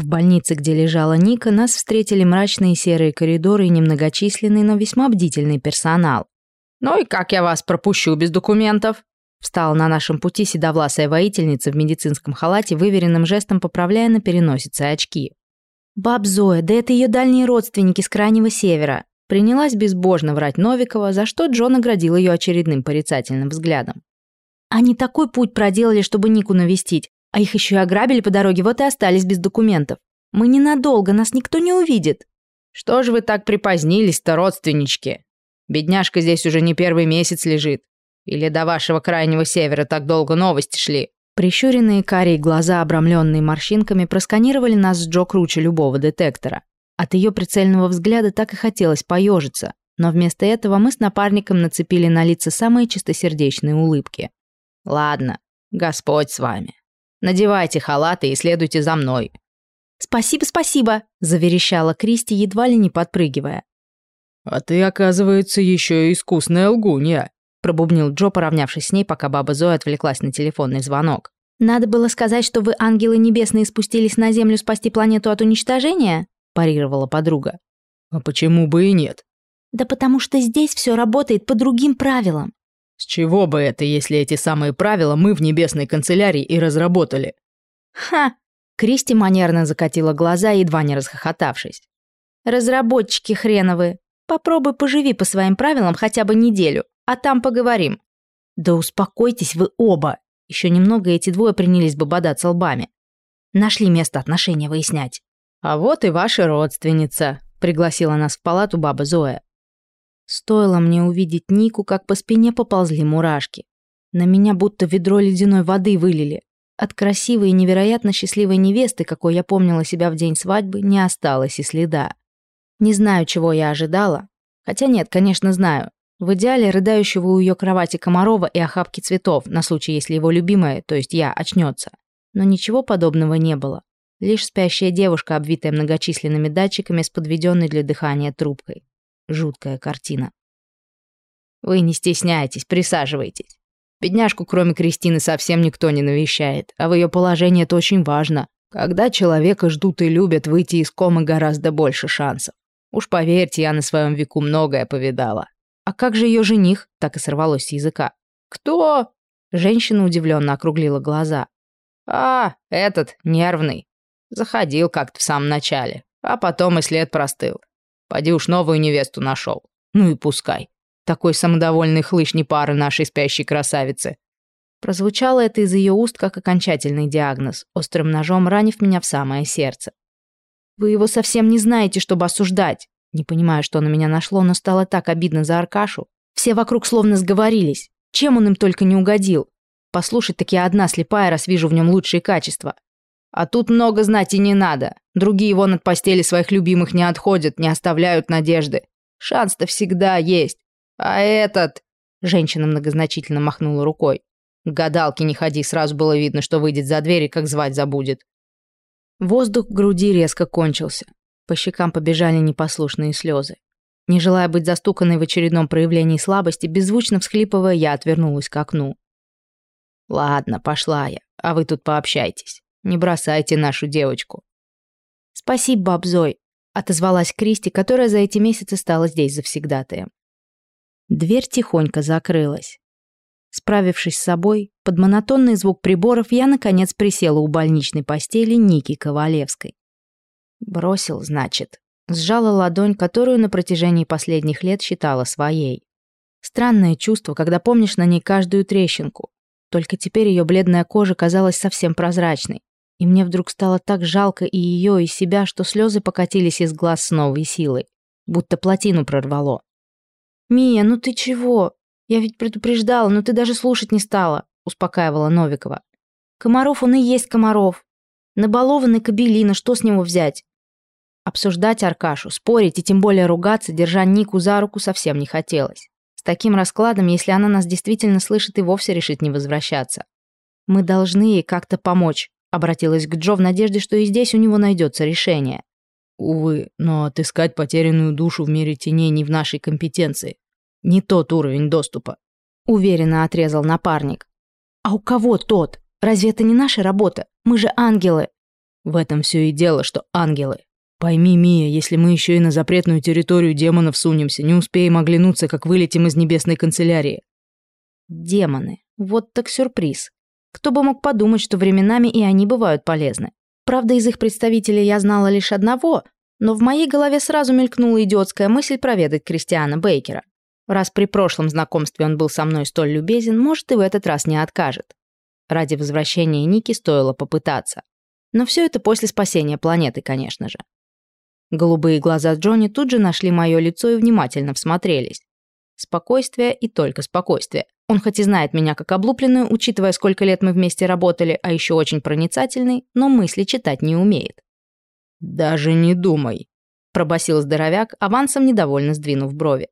В больнице, где лежала Ника, нас встретили мрачные серые коридоры и немногочисленный, но весьма бдительный персонал. «Ну и как я вас пропущу без документов?» Встала на нашем пути седовласая воительница в медицинском халате, выверенным жестом поправляя на переносице очки. «Баб Зоя, да это ее дальние родственники с Крайнего Севера», принялась безбожно врать Новикова, за что Джон наградил ее очередным порицательным взглядом. «Они такой путь проделали, чтобы Нику навестить, а их еще и ограбили по дороге, вот и остались без документов. Мы ненадолго, нас никто не увидит». «Что же вы так припозднились-то, родственнички? Бедняжка здесь уже не первый месяц лежит. Или до вашего крайнего севера так долго новости шли?» Прищуренные карие глаза, обрамленные морщинками, просканировали нас с Джо круче любого детектора. От ее прицельного взгляда так и хотелось поежиться, но вместо этого мы с напарником нацепили на лица самые чистосердечные улыбки. «Ладно, Господь с вами. Надевайте халаты и следуйте за мной». «Спасибо, спасибо», — заверещала Кристи, едва ли не подпрыгивая. «А ты, оказывается, еще и искусная лгунья», пробубнил Джо, поравнявшись с ней, пока баба Зоя отвлеклась на телефонный звонок. «Надо было сказать, что вы, ангелы небесные, спустились на Землю спасти планету от уничтожения?» парировала подруга. «А почему бы и нет?» «Да потому что здесь все работает по другим правилам». «С чего бы это, если эти самые правила мы в небесной канцелярии и разработали?» «Ха!» Кристи манерно закатила глаза, едва не расхохотавшись. «Разработчики хреновые. Попробуй поживи по своим правилам хотя бы неделю а там поговорим». «Да успокойтесь вы оба!» Еще немного эти двое принялись бы бодаться лбами. Нашли место отношения выяснять. «А вот и ваша родственница», — пригласила нас в палату баба Зоя. Стоило мне увидеть Нику, как по спине поползли мурашки. На меня будто ведро ледяной воды вылили. От красивой и невероятно счастливой невесты, какой я помнила себя в день свадьбы, не осталось и следа. Не знаю, чего я ожидала. Хотя нет, конечно, знаю. В идеале рыдающего у ее кровати Комарова и охапки цветов, на случай, если его любимая, то есть я, очнется. Но ничего подобного не было. Лишь спящая девушка, обвитая многочисленными датчиками с подведенной для дыхания трубкой. Жуткая картина. Вы не стесняйтесь, присаживайтесь. Бедняжку, кроме Кристины, совсем никто не навещает, а в ее положении это очень важно. Когда человека ждут и любят, выйти из комы гораздо больше шансов. Уж поверьте, я на своем веку многое повидала. «А как же ее жених?» — так и сорвалось с языка. «Кто?» Женщина удивленно округлила глаза. «А, этот, нервный. Заходил как-то в самом начале, а потом и след простыл. Поди уж новую невесту нашел. Ну и пускай. Такой самодовольный хлыщ не пары нашей спящей красавицы». Прозвучало это из ее уст как окончательный диагноз, острым ножом ранив меня в самое сердце. «Вы его совсем не знаете, чтобы осуждать. Не понимаю, что на меня нашло, но стало так обидно за Аркашу. Все вокруг словно сговорились. Чем он им только не угодил. Послушать так я одна слепая, раз вижу в нем лучшие качества. А тут много знать и не надо. Другие вон от постели своих любимых не отходят, не оставляют надежды. Шанс-то всегда есть. А этот... Женщина многозначительно махнула рукой. К гадалке не ходи, сразу было видно, что выйдет за дверь и как звать забудет. Воздух в груди резко кончился. По щекам побежали непослушные слезы. Не желая быть застуканной в очередном проявлении слабости, беззвучно всхлипывая, я отвернулась к окну. «Ладно, пошла я, а вы тут пообщайтесь. Не бросайте нашу девочку». «Спасибо, баб Зой», — отозвалась Кристи, которая за эти месяцы стала здесь завсегдатаем. Дверь тихонько закрылась. Справившись с собой, под монотонный звук приборов я, наконец, присела у больничной постели Ники Ковалевской. Бросил, значит. Сжала ладонь, которую на протяжении последних лет считала своей. Странное чувство, когда помнишь на ней каждую трещинку. Только теперь ее бледная кожа казалась совсем прозрачной. И мне вдруг стало так жалко и ее, и себя, что слезы покатились из глаз с новой силой. Будто плотину прорвало. «Мия, ну ты чего? Я ведь предупреждала, но ты даже слушать не стала», успокаивала Новикова. «Комаров он и есть Комаров. Набалованный кабелина, что с него взять? Обсуждать Аркашу, спорить и тем более ругаться, держа Нику за руку, совсем не хотелось. С таким раскладом, если она нас действительно слышит, и вовсе решит не возвращаться. «Мы должны ей как-то помочь», — обратилась к Джо в надежде, что и здесь у него найдется решение. «Увы, но отыскать потерянную душу в мире теней не в нашей компетенции. Не тот уровень доступа», — уверенно отрезал напарник. «А у кого тот? Разве это не наша работа? Мы же ангелы!» В этом все и дело, что ангелы. Пойми, Мия, если мы еще и на запретную территорию демонов сунемся, не успеем оглянуться, как вылетим из небесной канцелярии. Демоны. Вот так сюрприз. Кто бы мог подумать, что временами и они бывают полезны. Правда, из их представителей я знала лишь одного, но в моей голове сразу мелькнула идиотская мысль проведать Кристиана Бейкера. Раз при прошлом знакомстве он был со мной столь любезен, может и в этот раз не откажет. Ради возвращения Ники стоило попытаться. Но все это после спасения планеты, конечно же. Голубые глаза Джонни тут же нашли мое лицо и внимательно всмотрелись. Спокойствие и только спокойствие. Он хоть и знает меня как облупленную, учитывая, сколько лет мы вместе работали, а еще очень проницательный, но мысли читать не умеет. «Даже не думай», – пробасил здоровяк, авансом недовольно сдвинув брови.